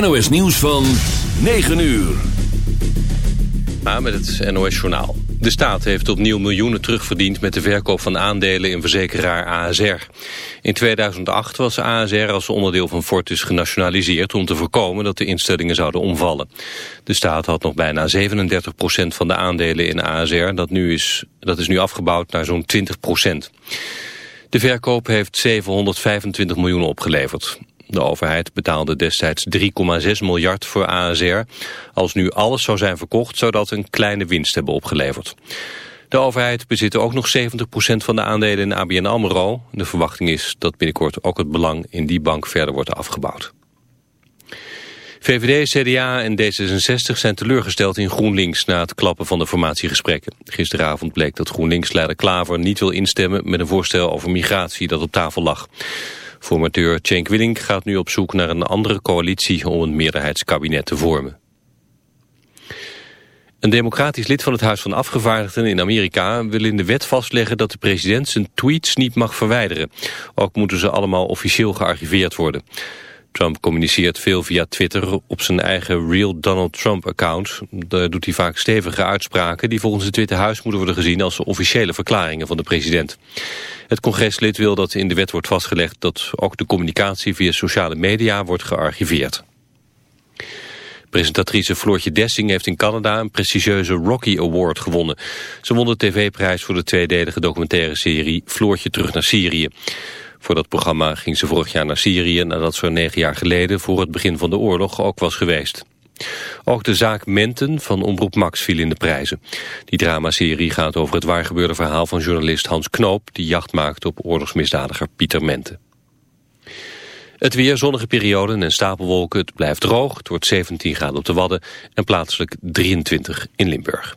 NOS nieuws van 9 uur. Ja, met het NOS Journaal. De staat heeft opnieuw miljoenen terugverdiend met de verkoop van aandelen in verzekeraar ASR. In 2008 was ASR als onderdeel van Fortis genationaliseerd om te voorkomen dat de instellingen zouden omvallen. De staat had nog bijna 37% van de aandelen in ASR, dat, nu is, dat is nu afgebouwd naar zo'n 20%. De verkoop heeft 725 miljoen opgeleverd. De overheid betaalde destijds 3,6 miljard voor ASR. Als nu alles zou zijn verkocht, zou dat een kleine winst hebben opgeleverd. De overheid bezit ook nog 70% van de aandelen in ABN AMRO. De verwachting is dat binnenkort ook het belang in die bank verder wordt afgebouwd. VVD, CDA en D66 zijn teleurgesteld in GroenLinks na het klappen van de formatiegesprekken. Gisteravond bleek dat GroenLinks-leider Klaver niet wil instemmen met een voorstel over migratie dat op tafel lag. Formateur Cenk Willink gaat nu op zoek naar een andere coalitie om een meerderheidskabinet te vormen. Een democratisch lid van het Huis van Afgevaardigden in Amerika wil in de wet vastleggen dat de president zijn tweets niet mag verwijderen. Ook moeten ze allemaal officieel gearchiveerd worden. Trump communiceert veel via Twitter op zijn eigen Real Donald Trump-account. Daar doet hij vaak stevige uitspraken die volgens het Witte Huis moeten worden gezien als officiële verklaringen van de president. Het congreslid wil dat in de wet wordt vastgelegd dat ook de communicatie via sociale media wordt gearchiveerd. Presentatrice Floortje Dessing heeft in Canada een prestigieuze Rocky Award gewonnen. Ze won de tv-prijs voor de tweedelige documentaire serie Floortje terug naar Syrië. Voor dat programma ging ze vorig jaar naar Syrië nadat ze negen jaar geleden voor het begin van de oorlog ook was geweest. Ook de zaak Menten van Omroep Max viel in de prijzen. Die dramaserie gaat over het waargebeurde verhaal van journalist Hans Knoop... die jacht maakte op oorlogsmisdadiger Pieter Menten. Het weer, zonnige perioden en stapelwolken. Het blijft droog. Het wordt 17 graden op de Wadden en plaatselijk 23 in Limburg.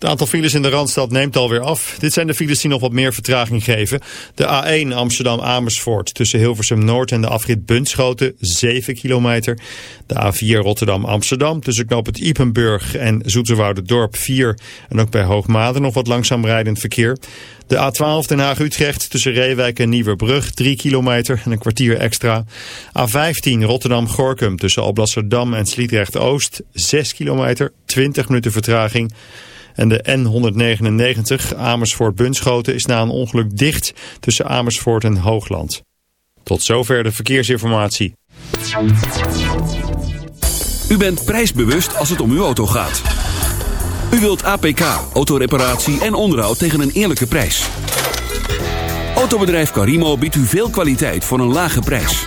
Het aantal files in de Randstad neemt alweer af. Dit zijn de files die nog wat meer vertraging geven. De A1 Amsterdam-Amersfoort tussen Hilversum Noord en de afrit Bunschoten 7 kilometer. De A4 Rotterdam-Amsterdam tussen knoop het Ipenburg en Dorp 4. En ook bij Hoogmade nog wat langzaam rijdend verkeer. De A12 Den Haag-Utrecht tussen Reewijk en Nieuwerbrug 3 kilometer en een kwartier extra. A15 Rotterdam-Gorkum tussen Alblasserdam en Sliedrecht-Oost 6 kilometer, 20 minuten vertraging. En de N199 Amersfoort-Bunschoten is na een ongeluk dicht tussen Amersfoort en Hoogland. Tot zover de verkeersinformatie. U bent prijsbewust als het om uw auto gaat. U wilt APK, autoreparatie en onderhoud tegen een eerlijke prijs. Autobedrijf Carimo biedt u veel kwaliteit voor een lage prijs.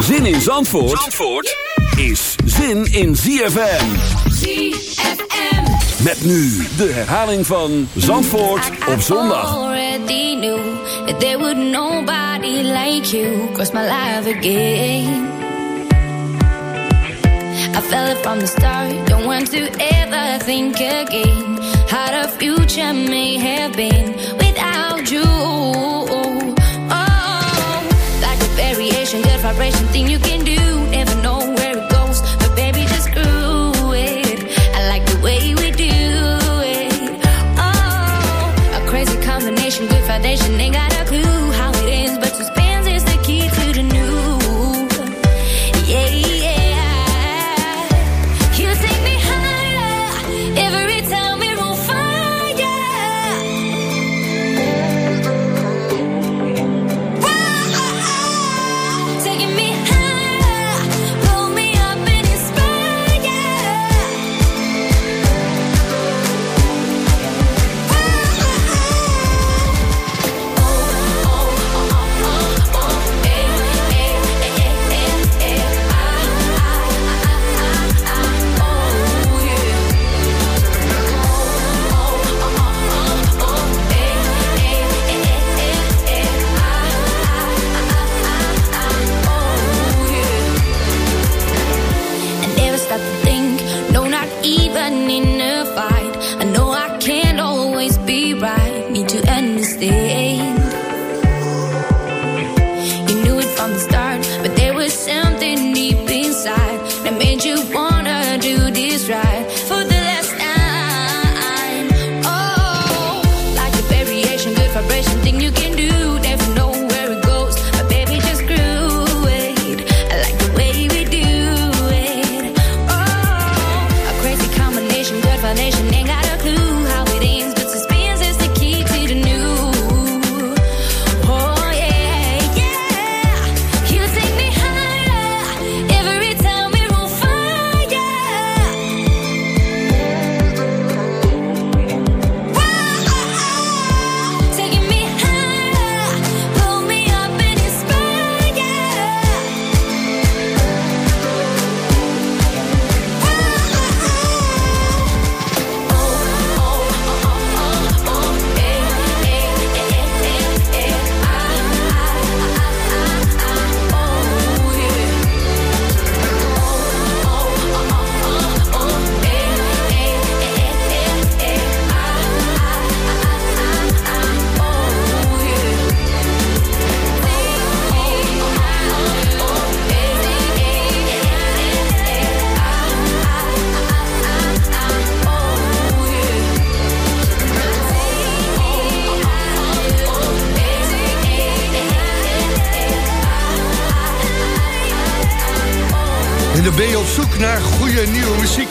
Zin in Zandvoort, Zandvoort is zin in ZFM. ZFM. Met nu de herhaling van Zandvoort op zondag. already knew that there would nobody like you cross my life again. I felt it from the start, don't want to ever think again. How the future may have been without you. Vibration thing you can do.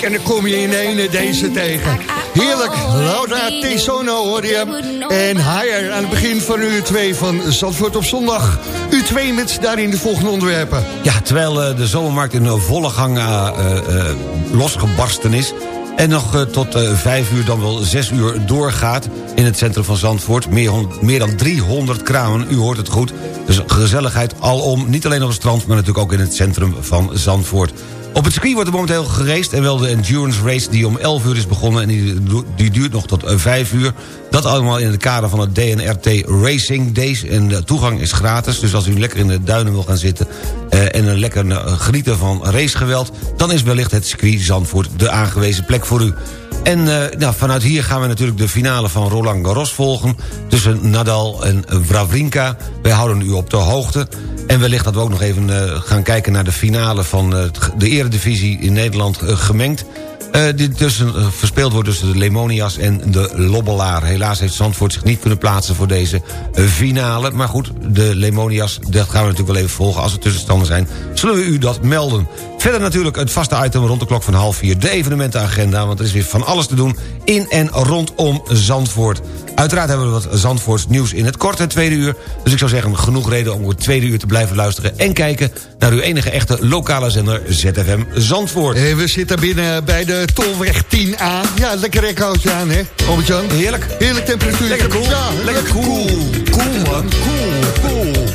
En dan kom je in ene deze tegen. Heerlijk, Laura Tesono hoor En Higher aan het begin van uur 2 van Zandvoort op zondag. Uur 2 met daarin de volgende onderwerpen. Ja, terwijl uh, de zomermarkt in volle gang uh, uh, losgebarsten is... En nog tot uh, 5 uur, dan wel 6 uur doorgaat in het centrum van Zandvoort. Meer, meer, dan 300 kramen, u hoort het goed. Dus gezelligheid alom, niet alleen op het strand... maar natuurlijk ook in het centrum van Zandvoort. Op het circuit wordt er momenteel geraced... en wel de endurance race die om 11 uur is begonnen... en die, die duurt nog tot 5 uur. Dat allemaal in het kader van het DNRT Racing Days. En de toegang is gratis, dus als u lekker in de duinen wil gaan zitten... Uh, en een lekker uh, genieten van racegeweld... dan is wellicht het circuit Zandvoort de aangewezen plek voor u. En uh, nou, vanuit hier gaan we natuurlijk de finale van Roland Garros volgen... tussen Nadal en Wawrinka. Wij houden u op de hoogte. En wellicht dat we ook nog even uh, gaan kijken naar de finale... van uh, de eredivisie in Nederland gemengd. Die tussen, verspeeld wordt tussen de Lemonias en de Lobbelaar. Helaas heeft Zandvoort zich niet kunnen plaatsen voor deze finale. Maar goed, de Lemonias, dat gaan we natuurlijk wel even volgen. Als er tussenstanden zijn, zullen we u dat melden. Verder natuurlijk het vaste item rond de klok van half vier. De evenementenagenda, want er is weer van alles te doen... in en rondom Zandvoort. Uiteraard hebben we wat Zandvoorts nieuws in het korte tweede uur. Dus ik zou zeggen, genoeg reden om het tweede uur te blijven luisteren... en kijken naar uw enige echte lokale zender ZFM Zandvoort. En we zitten binnen bij de Tolweg 10A. Ja, lekker rekhoutje aan, hè, Albert-Jan? Heerlijk. Heerlijk temperatuur. Lekker cool. Ja, lekker cool. Cool, man. Cool, cool.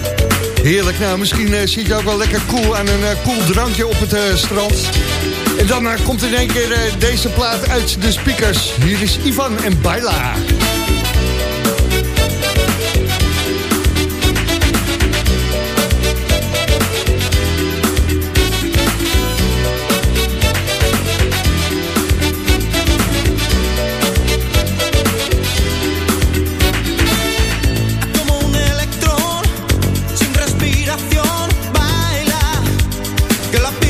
Heerlijk. Nou, misschien uh, zit je ook wel lekker cool aan een uh, cool drankje op het uh, strand. En dan komt in één keer deze plaat uit de speakers. Hier is Ivan en Baila. Get up.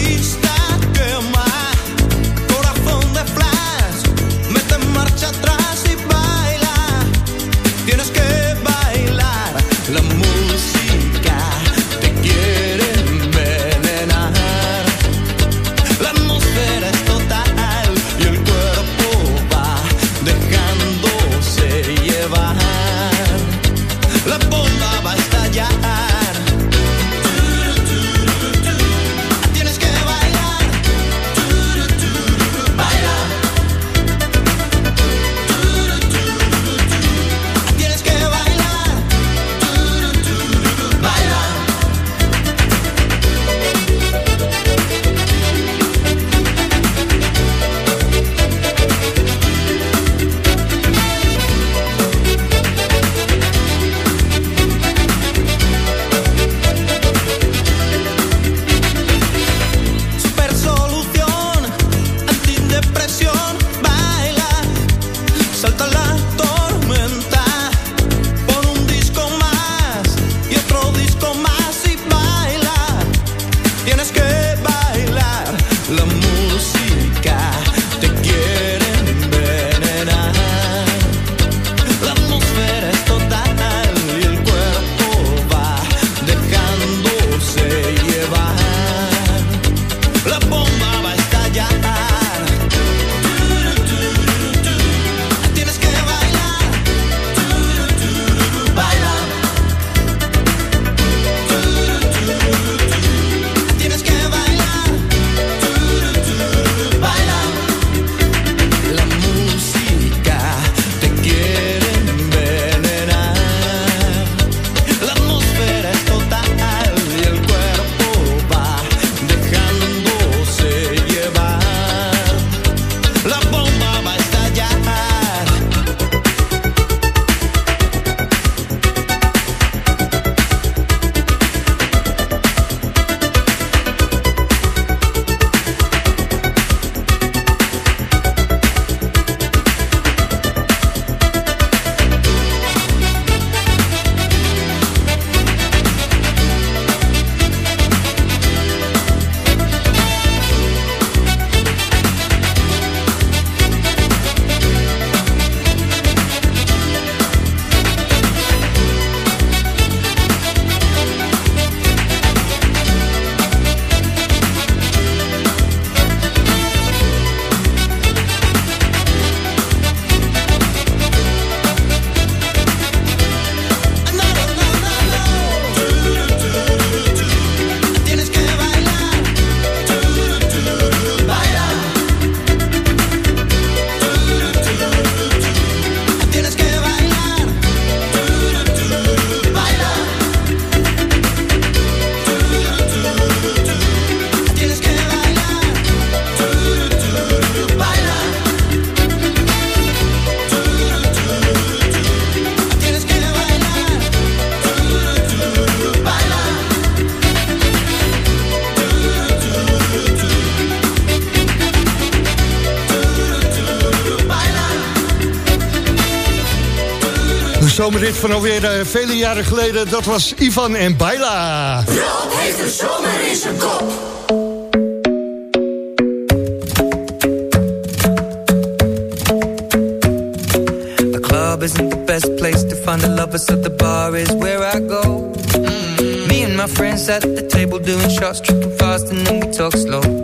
Van alweer uh, vele jaren geleden, dat was Ivan en Baila. Rob heeft de zomer in zijn kop. The club isn't the best place to find the lovers, so the bar is where I go. Mm. Me and my friends at the table doing shots, tripping fast, and then we talk slow.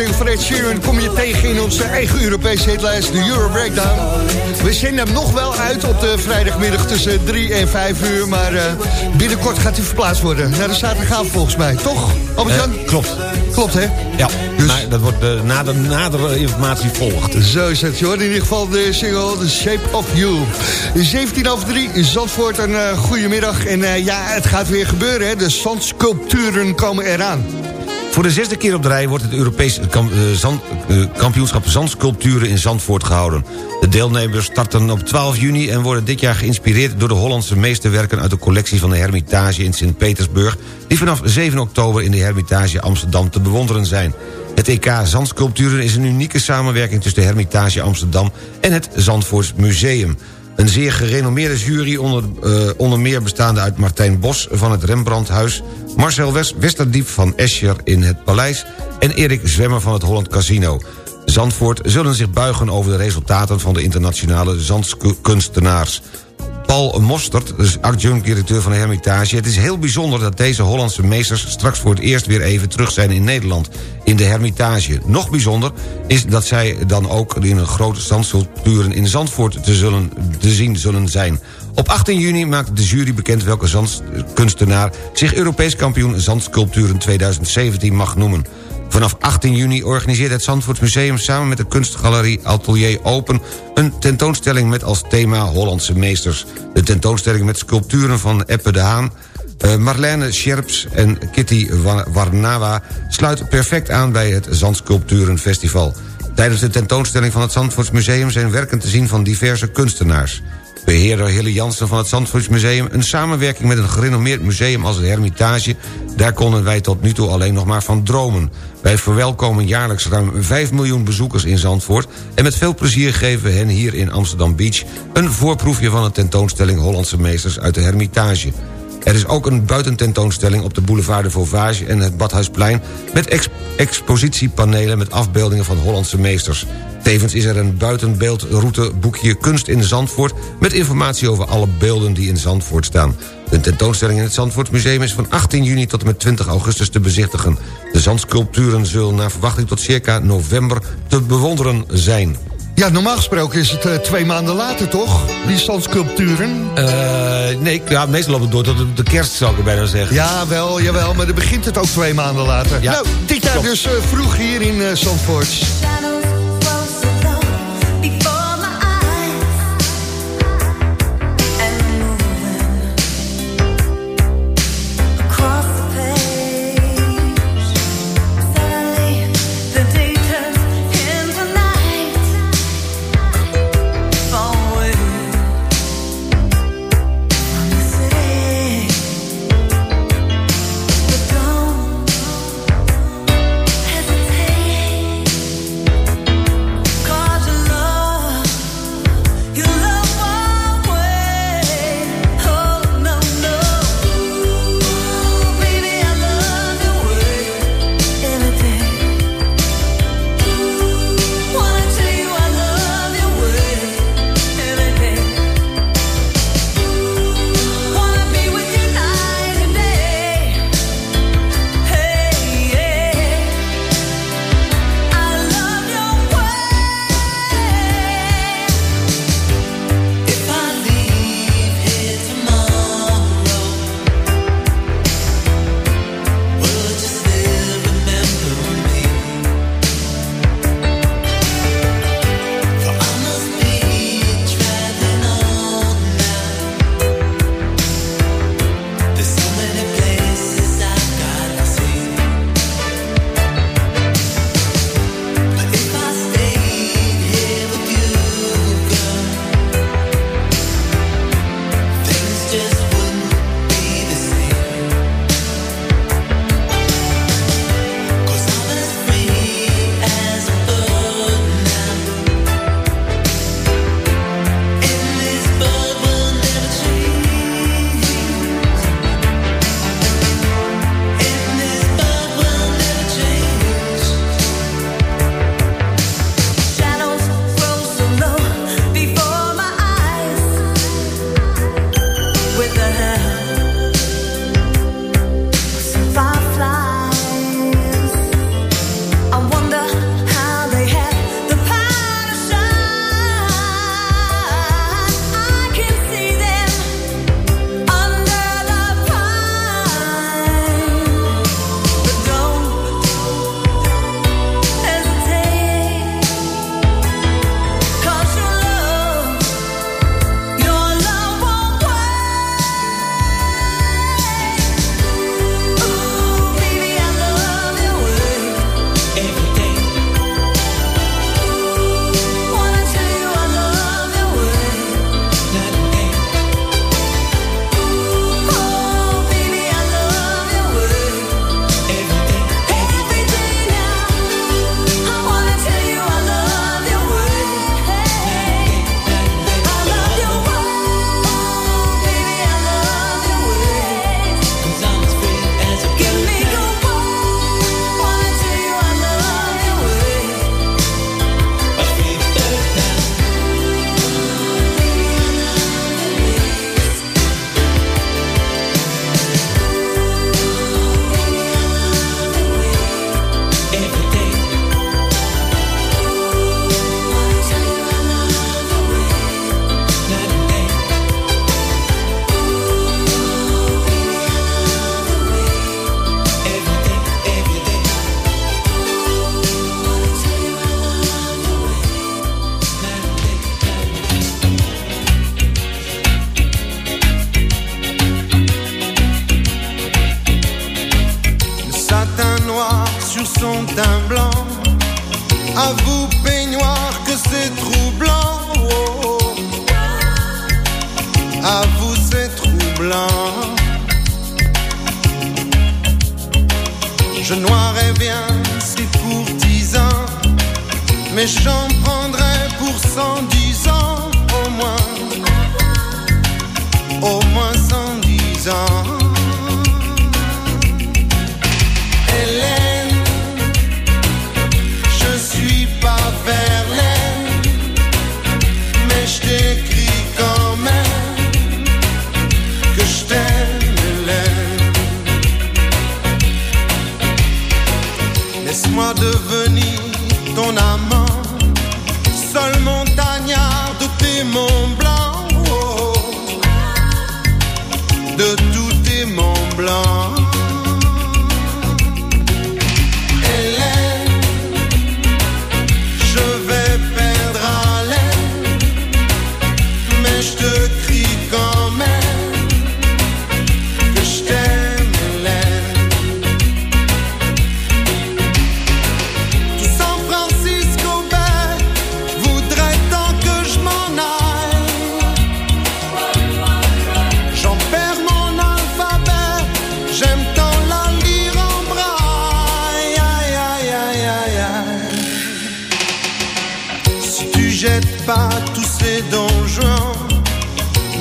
ook uh, deze single van Ed Sheeran kom je tegen in onze eigen Europese hitlijst, de Euro Breakdown. We zenden hem nog wel uit op de vrijdagmiddag tussen 3 en 5 uur, maar uh, binnenkort gaat hij verplaatst worden. Naar de zaterdagavond volgens mij, toch? Albert-Jan? Uh, klopt. Klopt, hè? Ja, dus... maar dat wordt uh, nader, nadere informatie volgt. Zo is het, hoort in ieder geval de single The Shape of You. 17 over 3, Zandvoort, een uh, goede middag. En uh, ja, het gaat weer gebeuren, hè? De zandsculpturen komen eraan. Voor de zesde keer op de rij wordt het Europees zand, uh, kampioenschap zandsculpturen in Zandvoort gehouden. De deelnemers starten op 12 juni en worden dit jaar geïnspireerd door de Hollandse meesterwerken uit de collectie van de Hermitage in Sint-Petersburg, die vanaf 7 oktober in de Hermitage Amsterdam te bewonderen zijn. Het EK Zandsculpturen is een unieke samenwerking tussen de Hermitage Amsterdam en het Zandvoorts Museum. Een zeer gerenommeerde jury, onder, uh, onder meer bestaande uit Martijn Bos van het Rembrandthuis... Marcel West Westerdiep van Escher in het Paleis... en Erik Zwemmer van het Holland Casino. Zandvoort zullen zich buigen over de resultaten van de internationale zandkunstenaars. Paul Mostert, dus adjunct-directeur van de Hermitage... het is heel bijzonder dat deze Hollandse meesters... straks voor het eerst weer even terug zijn in Nederland, in de Hermitage. Nog bijzonder is dat zij dan ook in een grote zandsculpturen in Zandvoort te, zullen, te zien zullen zijn. Op 18 juni maakt de jury bekend welke zandkunstenaar... zich Europees kampioen zandsculpturen 2017 mag noemen. Vanaf 18 juni organiseert het Zandvoortsmuseum samen met de kunstgalerie Atelier Open... een tentoonstelling met als thema Hollandse meesters. De tentoonstelling met sculpturen van Eppe de Haan Uh, Marlene Scherps en Kitty Warnawa sluit perfect aan bij het Zandsculpturenfestival. Tijdens de tentoonstelling van het Zandvoortsmuseum zijn werken te zien van diverse kunstenaars. Beheerder Hille Jansen van het Zandvoortsmuseum... een samenwerking met een gerenommeerd museum als het Hermitage... daar konden wij tot nu toe alleen nog maar van dromen. Wij verwelkomen jaarlijks ruim 5 miljoen bezoekers in Zandvoort... en met veel plezier geven we hen hier in Amsterdam Beach... een voorproefje van de tentoonstelling Hollandse Meesters uit de Hermitage. Er is ook een buitententoonstelling op de boulevard de Vauvage en het Badhuisplein... met expositiepanelen met afbeeldingen van Hollandse meesters. Tevens is er een buitenbeeldrouteboekje Kunst in Zandvoort... met informatie over alle beelden die in Zandvoort staan. De tentoonstelling in het Zandvoortmuseum is van 18 juni tot en met 20 augustus te bezichtigen. De zandsculpturen zullen naar verwachting tot circa november te bewonderen zijn. Ja, normaal gesproken is het uh, twee maanden later, toch? Die zandsculpturen. Uh, nee, ja, meestal loopt het door tot de kerst, zou ik bijna zeggen. Ja, wel, jawel, maar dan begint het ook twee maanden later. Ja. Nou, dit jaar dus uh, vroeg hier in uh, Zandvoort.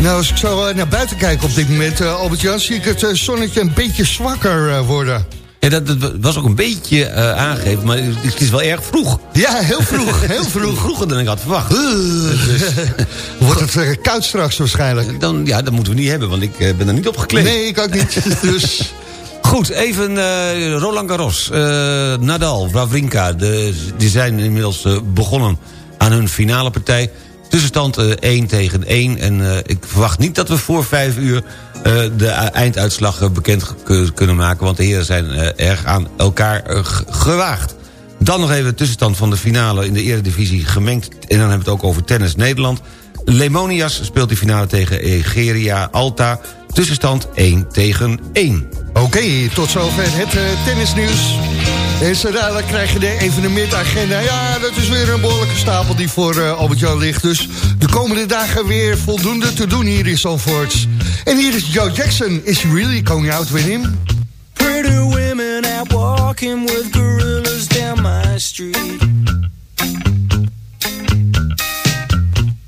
Nou, als ik zo eh, naar buiten kijk op dit moment, eh, Albert-Jan... zie ik het eh, zonnetje een beetje zwakker worden. Ja, dat, dat was ook een beetje aangegeven, maar het is wel erg vroeg. Ja, heel vroeg, heel vroeg. Vroeger dan ik had verwacht. Dus, Wordt het koud straks waarschijnlijk? Dan, ja, dat moeten we niet hebben, want ik ben er niet op gekleed. Nee, ik ook niet. Dus... Goed, even Roland Garros. Nadal, Wawrinka, de, die zijn inmiddels begonnen aan hun finale partij. Tussenstand eh 1 tegen 1. En eh, ik verwacht niet dat we voor 5 uur eh, de einduitslag eh, bekend kunnen maken. Want de heren zijn eh, erg aan elkaar eh, gewaagd. Dan nog even de tussenstand van de finale in de Eredivisie gemengd. En dan hebben we het ook over tennis Nederland. Lemonias speelt die finale tegen Egeria Alta. Tussenstand 1 tegen 1. Oké, tot zover het eh, tennisnieuws. En zo krijg je de evenementagenda. Ja, dat is weer een behoorlijke stapel die voor eh, Albert-Jan ligt. Dus de komende dagen weer voldoende te doen hier in Zandvoort. En hier is Joe Jackson. Is he really going out with him? Pretty women out walking with gorillas down my street.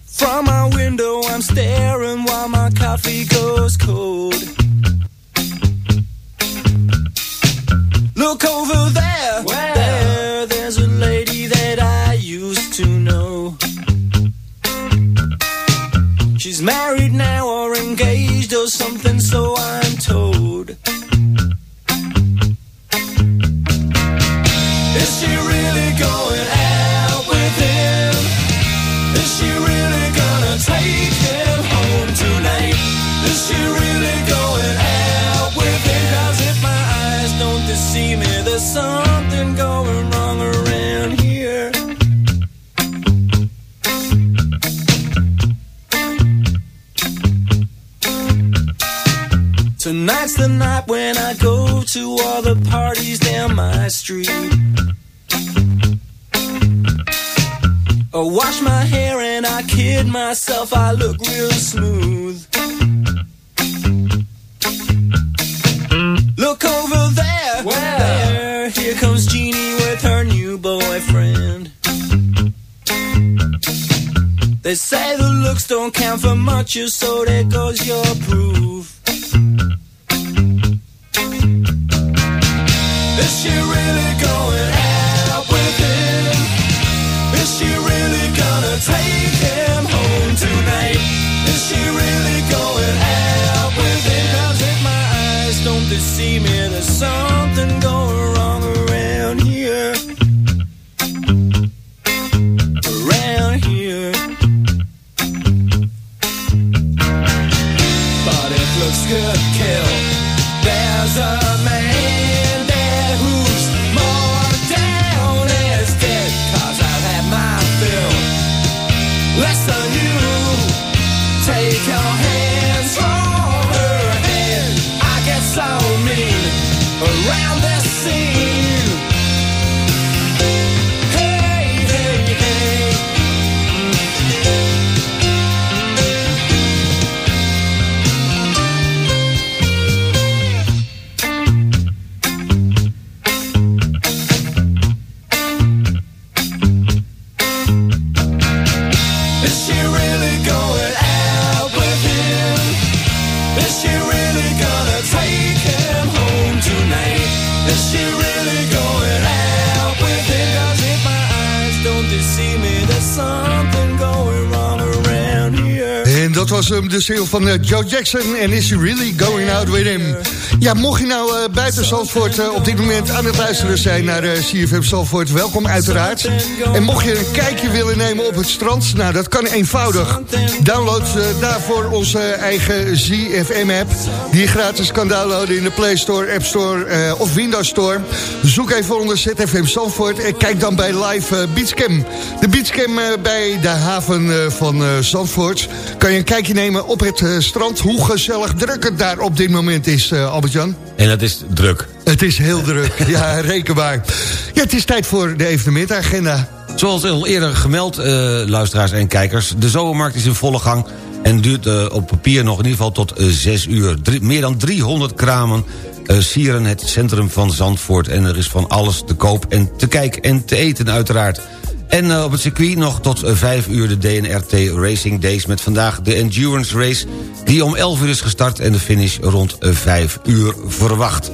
From my window, I'm staring while my coffee goes cold. Look over there, there, there's a lady that I used to know. She's married now or engaged or something, so I'm told. Is she really going out see me, there's something going wrong around here. Tonight's the night when I go to all the parties down my street. I wash my hair and I kid myself, I look real smooth. They say the looks don't count for much, so there goes your proof. Is she hem, de single van eh, Joe Jackson. En Is He Really Going Out With Him? Ja, mocht je nou eh, buiten Zandvoort eh, op dit moment aan het luisteren zijn naar CFM Zandvoort, welkom uiteraard. En mocht je een kijkje willen nemen op het strand, nou dat kan eenvoudig. Download daarvoor onze eigen ZFM-app, die je gratis kan downloaden in de Play Store, App Store of Windows Store. Zoek even onder ZFM Zandvoort en kijk dan bij live Beachcam. De Beachcam bij de haven van Zandvoort. Kan je een kijkje nemen op het eh, strand, hoe gezellig druk het daar op dit moment is, eh, Albert-Jan. En dat is druk. Het is heel druk, ja, rekenbaar. Ja, het is tijd voor de evenementagenda. Zoals al eerder gemeld, eh, luisteraars en kijkers... de zomermarkt is in volle gang en duurt op papier nog in ieder geval tot 6 uur. Drie- meer dan 300 kramen sieren het centrum van Zandvoort... en er is van alles te koop en te kijken en te eten uiteraard. En eh, op het circuit nog tot 5 uur de DNRT Racing Days... met vandaag de Endurance Race die om 11 uur is gestart... en de finish rond 5 uur verwacht.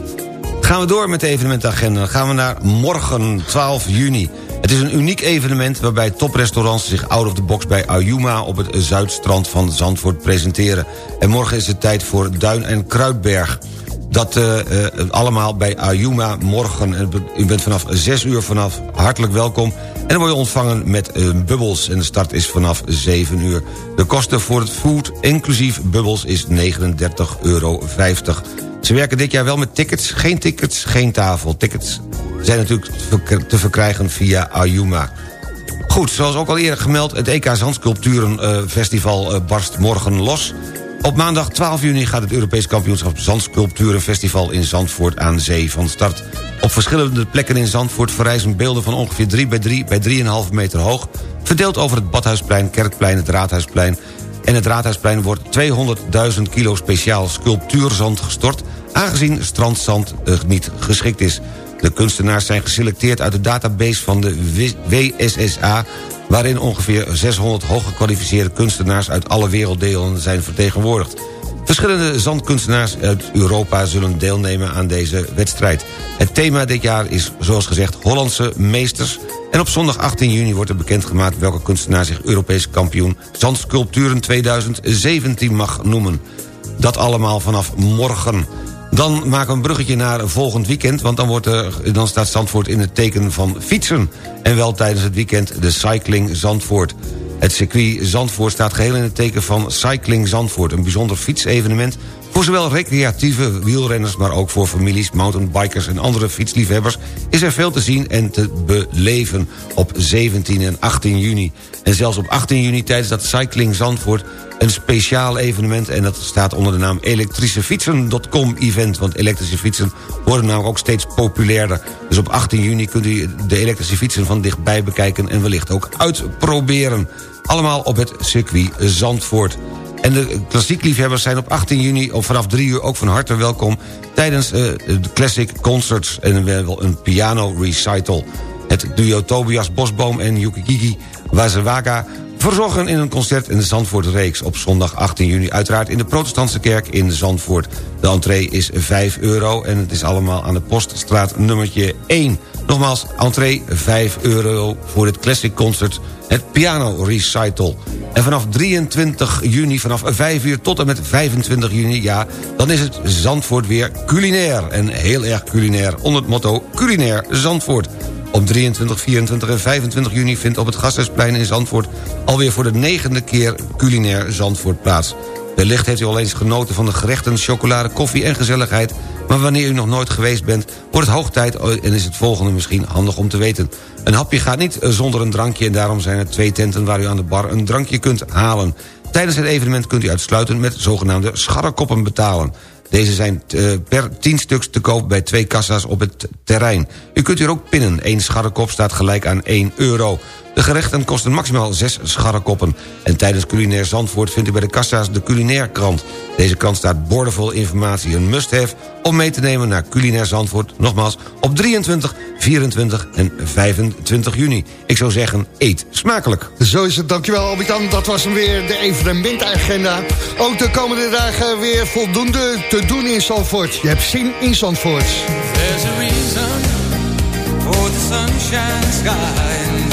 Gaan we door met de evenementagenda. Dan gaan we naar morgen, 12 juni. Het is een uniek evenement waarbij toprestaurants zich out of the box bij Ayuma... op het zuidstrand van Zandvoort presenteren. En morgen is het tijd voor Duin en Kruidberg. Dat eh, eh, allemaal bij Ayuma morgen. En U bent vanaf 6 uur vanaf hartelijk welkom. En dan word je ontvangen met eh, bubbels. En de start is vanaf 7 uur. De kosten voor het food, inclusief bubbels, is 39,50 euro. Ze werken dit jaar wel met tickets. Geen tickets, geen tafel. Tickets zijn natuurlijk te verk- te verkrijgen via Ayuma. Goed, zoals ook al eerder gemeld... het EK Zandsculpturenfestival eh, barst morgen los. Op maandag 12 juni gaat het Europees kampioenschap Zandsculpturenfestival in Zandvoort aan zee van start. Op verschillende plekken in Zandvoort verrijzen beelden van ongeveer 3 bij 3 bij 3,5 meter hoog... verdeeld over het Badhuisplein, Kerkplein, het Raadhuisplein... en het Raadhuisplein wordt 200.000 kilo speciaal sculptuurzand gestort... aangezien strandzand niet geschikt is. De kunstenaars zijn geselecteerd uit de database van de WSSA... waarin ongeveer 600 hooggekwalificeerde kunstenaars... uit alle werelddelen zijn vertegenwoordigd. Verschillende zandkunstenaars uit Europa zullen deelnemen aan deze wedstrijd. Het thema dit jaar is, zoals gezegd, Hollandse meesters... en op zondag 18 juni wordt er bekendgemaakt... welke kunstenaar zich Europees kampioen Zandsculpturen 2017 mag noemen. Dat allemaal vanaf morgen. Dan maken we een bruggetje naar volgend weekend... want dan, wordt er, dan staat Zandvoort in het teken van fietsen. En wel tijdens het weekend de Cycling Zandvoort. Het circuit Zandvoort staat geheel in het teken van Cycling Zandvoort... een bijzonder fietsevenement voor zowel recreatieve wielrenners, maar ook voor families, mountainbikers en andere fietsliefhebbers is er veel te zien en te beleven op 17 en 18 juni. En zelfs op 18 juni tijdens dat Cycling Zandvoort een speciaal evenement... en dat staat onder de naam elektrischefietsen.com event... want elektrische fietsen worden namelijk ook steeds populairder. Dus op 18 juni kunt u de elektrische fietsen van dichtbij bekijken... en wellicht ook uitproberen. Allemaal op het circuit Zandvoort. En de klassiekliefhebbers zijn op 18 juni of vanaf 3 uur ook van harte welkom... tijdens uh, de Classic Concerts en wel een piano recital. Het duo Tobias Bosboom en Yukigigi Wazewaga verzorgen in een concert in de Zandvoort-reeks... op zondag 18 juni uiteraard in de protestantse kerk in Zandvoort. De entree is 5 euro en het is allemaal aan de poststraat nummertje 1. Nogmaals, entree 5 euro voor dit classic concert, het piano recital. En vanaf 23 juni, vanaf 5 uur tot en met 25 juni... ja, dan is het Zandvoort weer culinair. En heel erg culinair, onder het motto Culinair Zandvoort. Op 23, 24 en 25 juni vindt op het Gasthuisplein in Zandvoort... alweer voor de negende keer culinair Zandvoort plaats. Wellicht heeft u al eens genoten van de gerechten, chocolade, koffie en gezelligheid... maar wanneer u nog nooit geweest bent, wordt het hoog tijd... en is het volgende misschien handig om te weten. Een hapje gaat niet zonder een drankje... en daarom zijn er twee tenten waar u aan de bar een drankje kunt halen. Tijdens het evenement kunt u uitsluitend met zogenaamde scharrekoppen betalen. Deze zijn uh, per 10 stuks te koop bij twee kassa's op het terrein. U kunt hier ook pinnen. Eén scharrekop staat gelijk aan 1 euro. De gerechten kosten maximaal 6 scharrekoppen. En tijdens Culinair Zandvoort vindt u bij de kassa's de Culinair krant. Deze krant staat boordevol informatie. Een must-have om mee te nemen naar Culinair Zandvoort. Nogmaals, op 23, 24 en 25 juni. Ik zou zeggen, eet smakelijk. Zo is het, dankjewel Albert-Jan. Dat was hem weer, de evenementagenda. Ook de komende dagen weer voldoende te doen in Zandvoort. Je hebt zin in Zandvoort. There's a reason for the sunshine sky.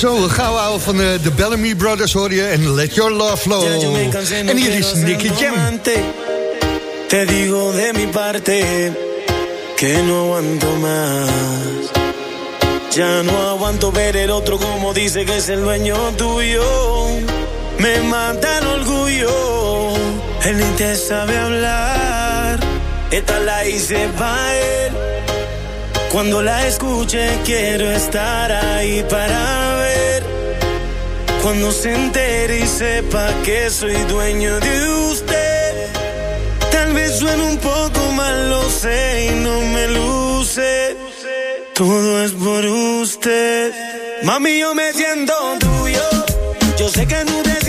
Zo, een gouden ouwe van de, de Bellamy Brothers hoor je en Let Your Love Flow. En hier is Nicky Jam. Te digo de mi parte que no aguanto más. Ya no aguanto ver el otro como dice que es el dueño tuyo. Me mata el orgullo. Él ni te sabe hablar. Esta la hice pa' él. Cuando la escuche quiero estar ahí para ver. Cuando se entere y sepa que soy dueño de usted. Tal vez suene un poco mal, lo sé y no me luce. Todo es por usted. Mami, yo me siento tuyo. Yo sé que no te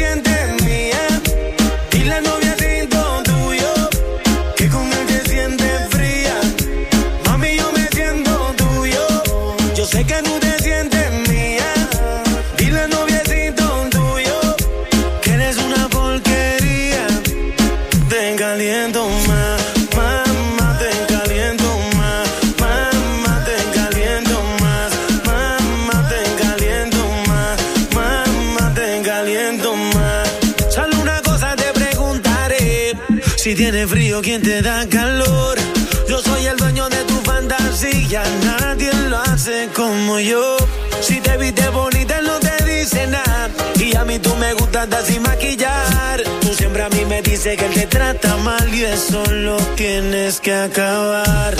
como yo. Si te viste bonita, no te dice nada. Y a mí tú me gustas sin maquillar. Tú siempre a mí me dices que él te trata mal y eso lo tienes que acabar.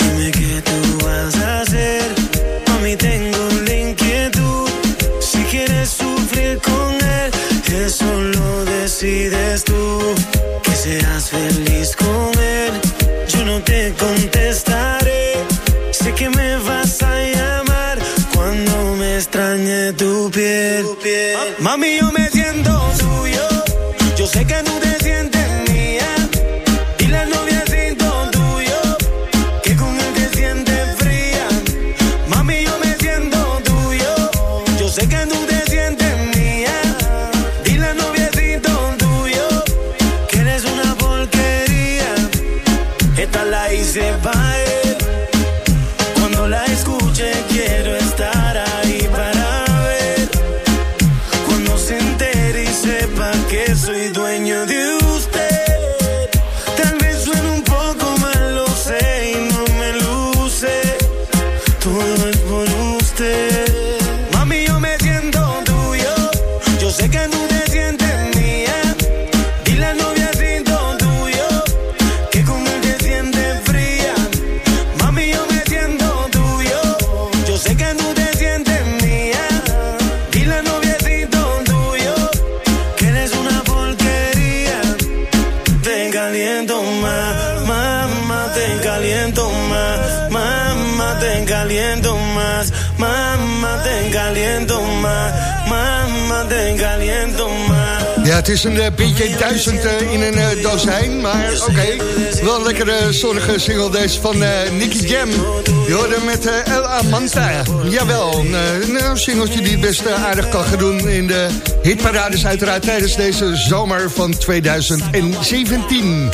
Dime qué tú vas a hacer. Mami, tengo la inquietud. Si quieres sufrir con él, eso lo decides tú. Que seas feliz Mommy, you made is een eh, beetje duizend eh, in een eh, dozijn, maar oké. Wel een lekkere zonnige single deze van eh, Nicky Jam. Je hoorde met eh, El Amanta. Jawel, een, eh, een singeltje die best eh, aardig kan gaan doen in de hitparades uiteraard tijdens deze zomer van 2017.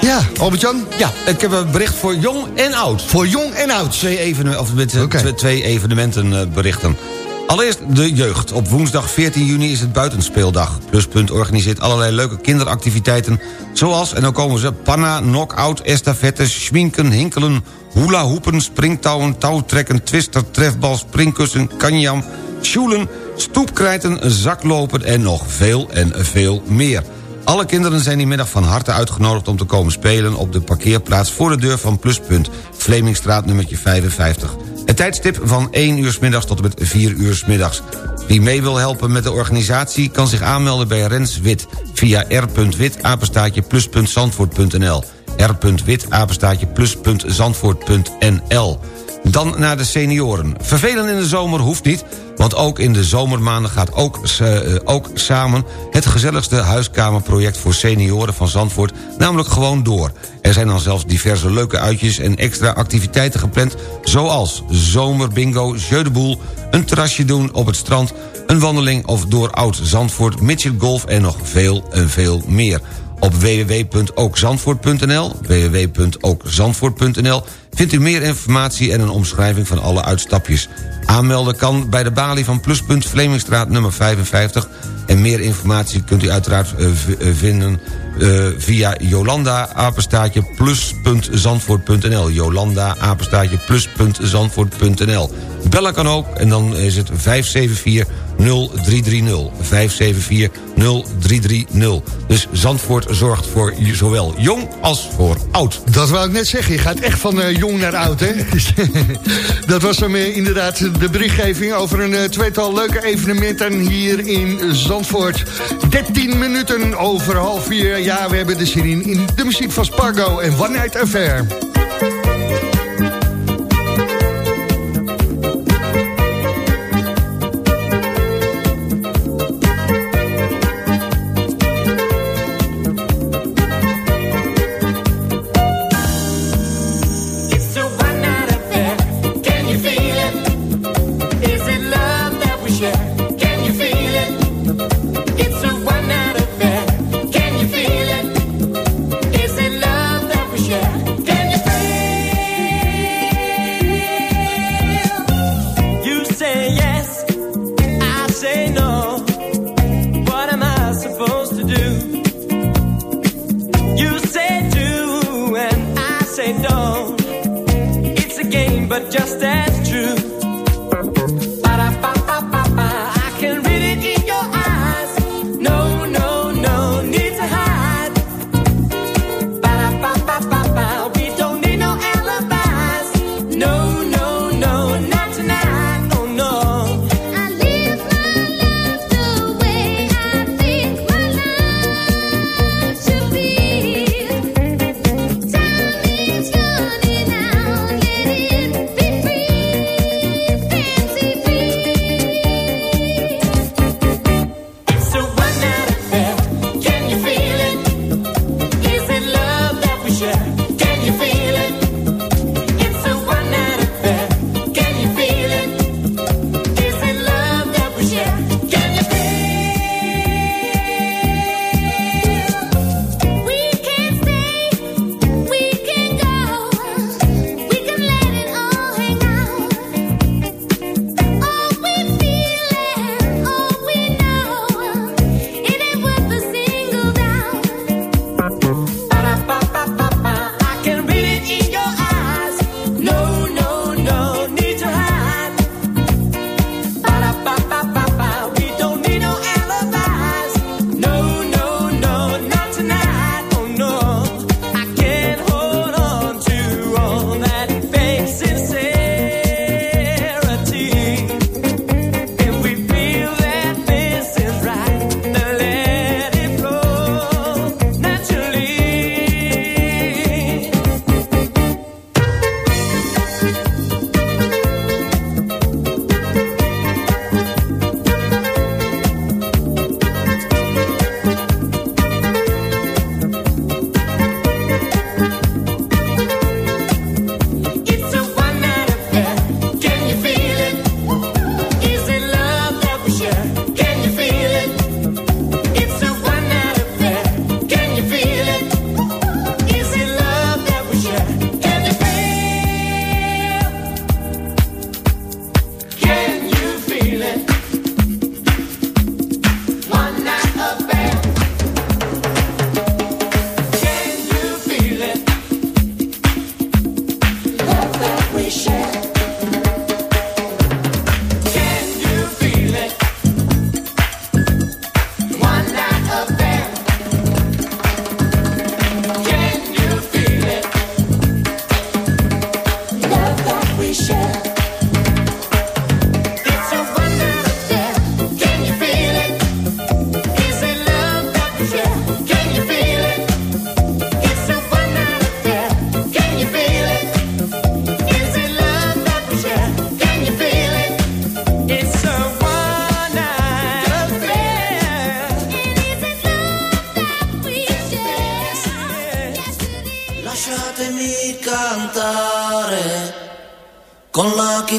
Ja, Albert-Jan? Ja, ik heb een bericht voor jong en oud. Voor jong en oud? Twee, evenementen, of met, twee, twee evenementenberichten. Allereerst de jeugd. Op woensdag 14 juni is het buitenspeeldag. Pluspunt organiseert allerlei leuke kinderactiviteiten... zoals, en dan komen ze, panna, knock-out, estafettes, schminken, hinkelen... hula hoepen, springtouwen, touwtrekken, twister, trefbal, springkussen, kanjam... sjoelen, stoepkrijten, zaklopen en nog veel en veel meer. Alle kinderen zijn die middag van harte uitgenodigd om te komen spelen... op de parkeerplaats voor de deur van Pluspunt, Vlemingstraat nummertje 55. Het tijdstip van 1 uur 's middags tot en met 4 uur 's middags. Wie mee wil helpen met de organisatie kan zich aanmelden bij Rens Wit... via r.wit plus.zandvoort.nl dan naar de senioren. Vervelen in de zomer hoeft niet, want ook in de zomermaanden gaat ook, eh, ook samen... het gezelligste huiskamerproject voor senioren van Zandvoort namelijk gewoon door. Er zijn dan zelfs diverse leuke uitjes en extra activiteiten gepland... zoals zomerbingo, jeu de boel, een terrasje doen op het strand... een wandeling of door oud Zandvoort, midget golf en nog veel en veel meer op www.ookzandvoort.nl www.ookzandvoort.nl vindt u meer informatie en een omschrijving van alle uitstapjes. Aanmelden kan bij de balie van Pluspunt Vlemingstraat nummer 55... en meer informatie kunt u uiteraard eh, eh, vinden eh, via Jolanda apenstaartje plus.zandvoort.nl. Jolanda apenstaartje plus.zandvoort.nl. Bellen kan ook en dan is het 574 0330. 574 0330. Dus Zandvoort zorgt voor zowel jong als voor oud. Dat wou ik net zeggen. Je gaat echt van eh, jong naar oud, hè? dat was dan inderdaad de berichtgeving over een eh, tweetal leuke evenementen hier in Zandvoort. 13 minuten over half vier. Ja, we hebben de zin in, de muziek van Spargo en One Night Affair.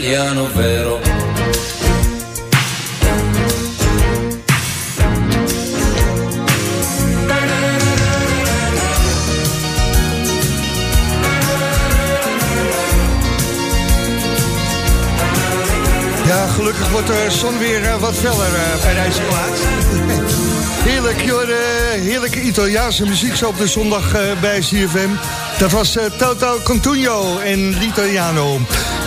italiano vero. Ja, gelukkig wordt de zon weer eh, wat feller eh, bij deze plaats. Heerlijk, joh, heerlijke Italiaanse muziek zo op de zondag eh, bij CFM. Dat was Toto Cantugno en L'Italiano.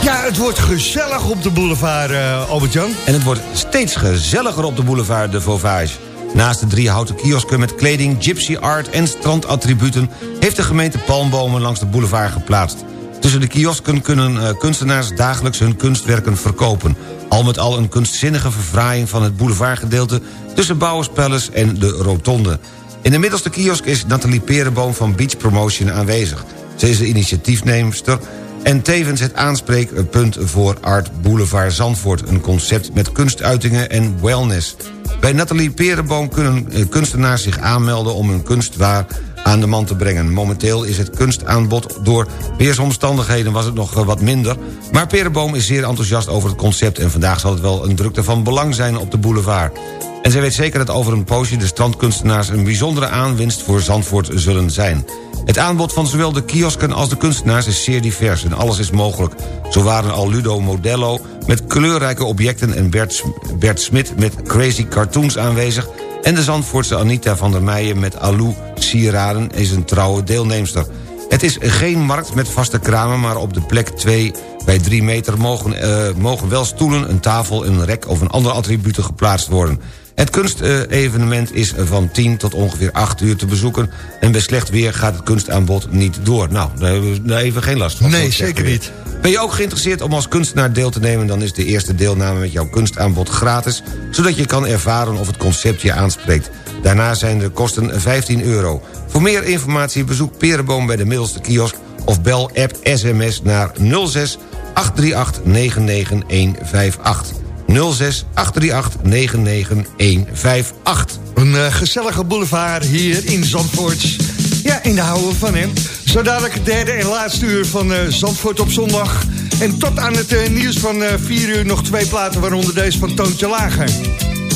Ja, het wordt gezellig op de boulevard, eh, Albert-Jan. En het wordt steeds gezelliger op de boulevard de Vauvage. Naast de drie houten kiosken met kleding, gypsy art en strandattributen... heeft de gemeente palmbomen langs de boulevard geplaatst. Tussen de kiosken kunnen eh, kunstenaars dagelijks hun kunstwerken verkopen. Al met al een kunstzinnige verfraaiing van het boulevardgedeelte... tussen Bouwers Palace en de Rotonde. In de middelste kiosk is Nathalie Perenboom van Beach Promotion aanwezig. Ze is de initiatiefneemster en tevens het aanspreekpunt voor Art Boulevard Zandvoort... een concept met kunstuitingen en wellness. Bij Nathalie Perenboom kunnen eh, kunstenaars zich aanmelden... om hun kunstwaar aan de man te brengen. Momenteel is het kunstaanbod door weersomstandigheden was het nog eh, wat minder... maar Perenboom is zeer enthousiast over het concept... en vandaag zal het wel een drukte van belang zijn op de boulevard. En zij weet zeker dat over een poosje de strandkunstenaars... een bijzondere aanwinst voor Zandvoort zullen zijn. Het aanbod van zowel de kiosken als de kunstenaars is zeer divers... en alles is mogelijk. Zo waren al Ludo Modello met kleurrijke objecten... en Bert, Bert Smit met crazy cartoons aanwezig... en de Zandvoortse Anita van der Meijen met Alou sieraden is een trouwe deelnemster. Het is geen markt met vaste kramen, maar op de plek 2 bij 3 meter mogen, eh, mogen wel stoelen, een tafel, een rek of een andere attributen geplaatst worden. Het kunstevenement is van 10 tot ongeveer 8 uur te bezoeken... en bij slecht weer gaat het kunstaanbod niet door. Nou, daar hebben we daar even geen last van. Nee, zeker niet. Ben je ook geïnteresseerd om als kunstenaar deel te nemen... dan is de eerste deelname met jouw kunstaanbod gratis... zodat je kan ervaren of het concept je aanspreekt. Daarna zijn de kosten 15 euro. Voor meer informatie bezoek Perenboom bij de middelste kiosk... of bel app sms naar 06 838 99158. 06 838 99158. Een eh, gezellige boulevard hier in Zandvoort. Ja, in de houden van hem. Zo dadelijk het derde en laatste uur van eh, Zandvoort op zondag. En tot aan het eh, nieuws van eh 4 uur nog twee platen... waaronder deze van Toontje Lager.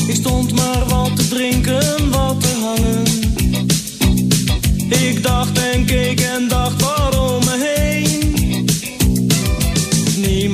Ik stond maar wat te drinken, wat te hangen. Ik dacht en keek en dacht waarom me heen. Ik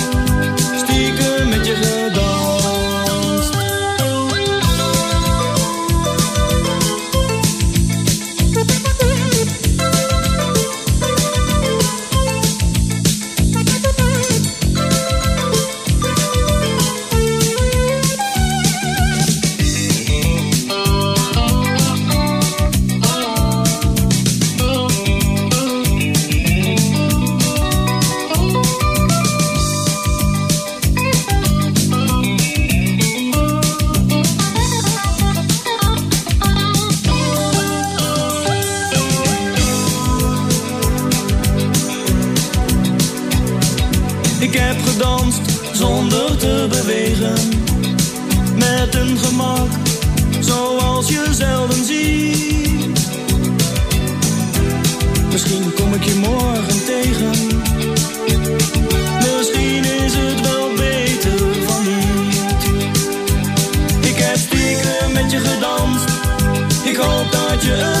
Te bewegen. Met een gemak zoals je zelden ziet. Misschien kom ik je morgen tegen. Misschien is het wel beter van niet. Ik heb stiekem met je gedanst. Ik hoop dat je